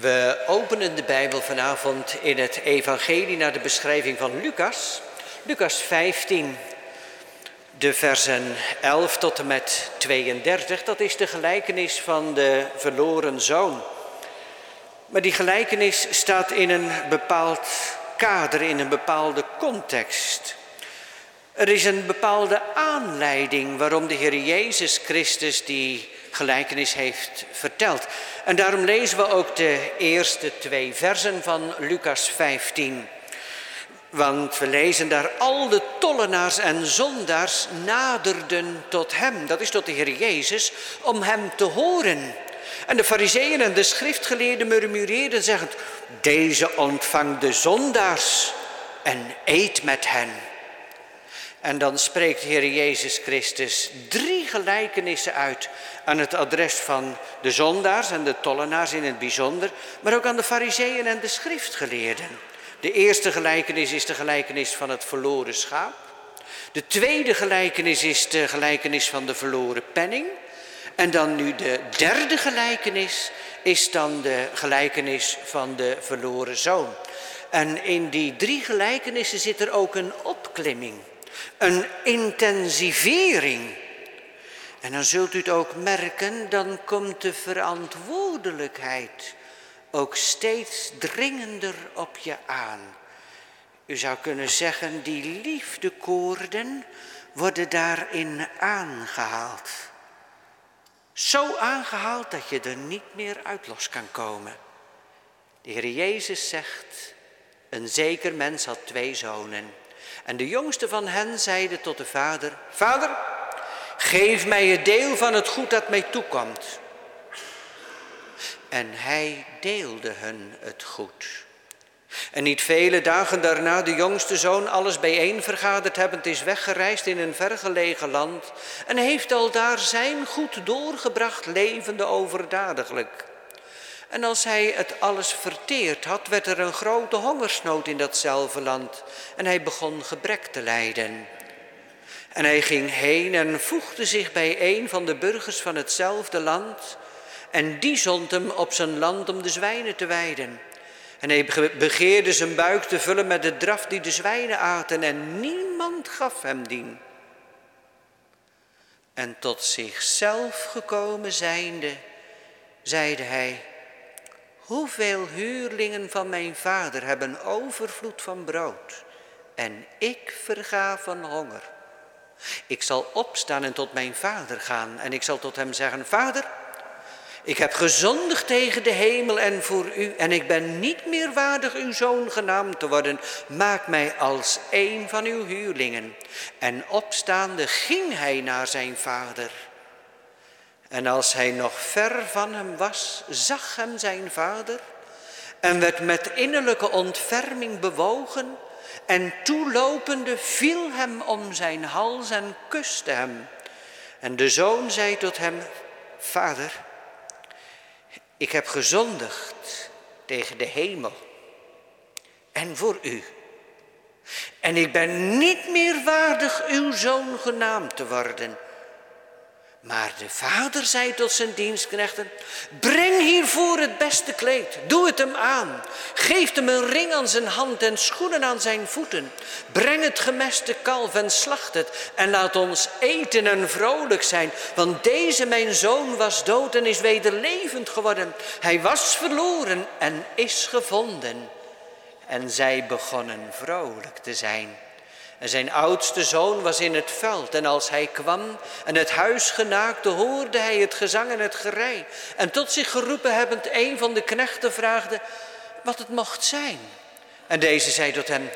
We openen de Bijbel vanavond in het Evangelie naar de beschrijving van Lucas. Lucas 15, de versen 11 tot en met 32. Dat is de gelijkenis van de verloren zoon. Maar die gelijkenis staat in een bepaald kader, in een bepaalde context. Er is een bepaalde aanleiding waarom de Heer Jezus Christus die gelijkenis heeft verteld. En daarom lezen we ook de eerste twee versen van Lucas 15. Want we lezen daar al de tollenaars en zondaars naderden tot hem, dat is tot de Heer Jezus, om hem te horen. En de fariseeën en de schriftgeleerden murmureerden zeggend, deze ontvangt de zondaars en eet met hen. En dan spreekt de Heer Jezus Christus drie gelijkenissen uit aan het adres van de zondaars en de tollenaars in het bijzonder, maar ook aan de fariseeën en de schriftgeleerden. De eerste gelijkenis is de gelijkenis van het verloren schaap. De tweede gelijkenis is de gelijkenis van de verloren penning. En dan nu de derde gelijkenis is dan de gelijkenis van de verloren zoon. En in die drie gelijkenissen zit er ook een opklimming, een intensivering. En dan zult u het ook merken, dan komt de verantwoordelijkheid ook steeds dringender op je aan. U zou kunnen zeggen, die liefdekoorden worden daarin aangehaald. Zo aangehaald dat je er niet meer uit los kan komen. De Heer Jezus zegt, een zeker mens had twee zonen. En de jongste van hen zeide tot de vader, Vader, geef mij het deel van het goed dat mij toekomt. En hij deelde hun het goed. En niet vele dagen daarna de jongste zoon alles bijeen vergaderd hebbend is weggereisd in een vergelegen land en heeft al daar zijn goed doorgebracht levende overdadiglijk. En als hij het alles verteerd had, werd er een grote hongersnood in datzelfde land en hij begon gebrek te lijden. En hij ging heen en voegde zich bij een van de burgers van hetzelfde land en die zond hem op zijn land om de zwijnen te weiden. En hij begeerde zijn buik te vullen met de draf die de zwijnen aten en niemand gaf hem dien. En tot zichzelf gekomen zijnde, zeide hij, hoeveel huurlingen van mijn vader hebben overvloed van brood en ik verga van honger. Ik zal opstaan en tot mijn vader gaan en ik zal tot hem zeggen, vader, ik heb gezondigd tegen de hemel en voor u en ik ben niet meer waardig uw zoon genaamd te worden. Maak mij als een van uw huurlingen. En opstaande ging hij naar zijn vader. En als hij nog ver van hem was, zag hem zijn vader en werd met innerlijke ontferming bewogen en toelopende viel hem om zijn hals en kuste hem. En de zoon zei tot hem, vader, ik heb gezondigd tegen de hemel en voor u. En ik ben niet meer waardig uw zoon genaamd te worden. Maar de vader zei tot zijn dienstknechten, breng hiervoor het beste kleed, doe het hem aan. Geef hem een ring aan zijn hand en schoenen aan zijn voeten. Breng het gemeste kalf en slacht het en laat ons eten en vrolijk zijn. Want deze mijn zoon was dood en is weder levend geworden. Hij was verloren en is gevonden. En zij begonnen vrolijk te zijn. En zijn oudste zoon was in het veld. En als hij kwam en het huis genaakte, hoorde hij het gezang en het gerei. En tot zich geroepen hebbend, een van de knechten vraagde wat het mocht zijn. En deze zei tot hem,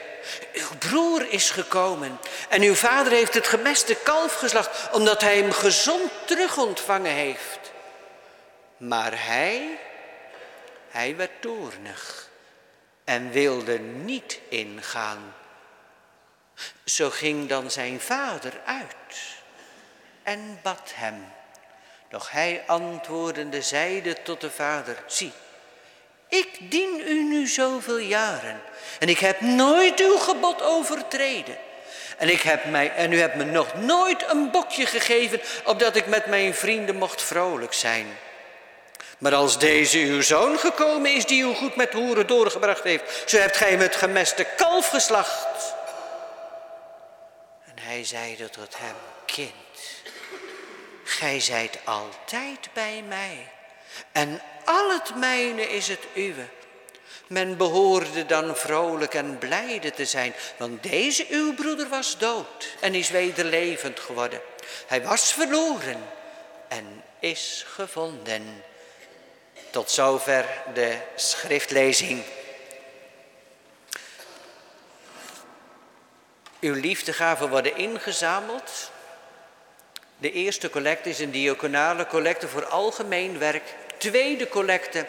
uw broer is gekomen en uw vader heeft het gemeste kalf geslacht, omdat hij hem gezond terug ontvangen heeft. Maar hij, hij werd toornig en wilde niet ingaan. Zo ging dan zijn vader uit en bad hem. Doch hij antwoordende zeide tot de vader, zie, ik dien u nu zoveel jaren en ik heb nooit uw gebod overtreden. En, ik heb mij, en u hebt me nog nooit een bokje gegeven, opdat ik met mijn vrienden mocht vrolijk zijn. Maar als deze uw zoon gekomen is die uw goed met hoeren doorgebracht heeft, zo hebt gij hem het gemeste kalf geslacht. En hij zeide tot hem, kind, gij zijt altijd bij mij en al het mijne is het uwe. Men behoorde dan vrolijk en blijde te zijn, want deze uw broeder was dood en is weder levend geworden. Hij was verloren en is gevonden. Tot zover de schriftlezing. Uw liefdegaven worden ingezameld. De eerste collecte is een diaconale collecte voor algemeen werk. Tweede collecte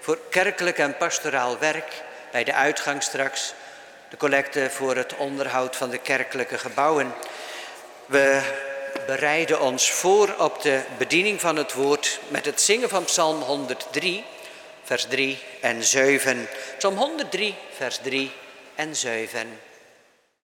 voor kerkelijk en pastoraal werk. Bij de uitgang straks de collecte voor het onderhoud van de kerkelijke gebouwen. We bereiden ons voor op de bediening van het woord met het zingen van Psalm 103, vers 3 en 7. Psalm 103, vers 3 en 7.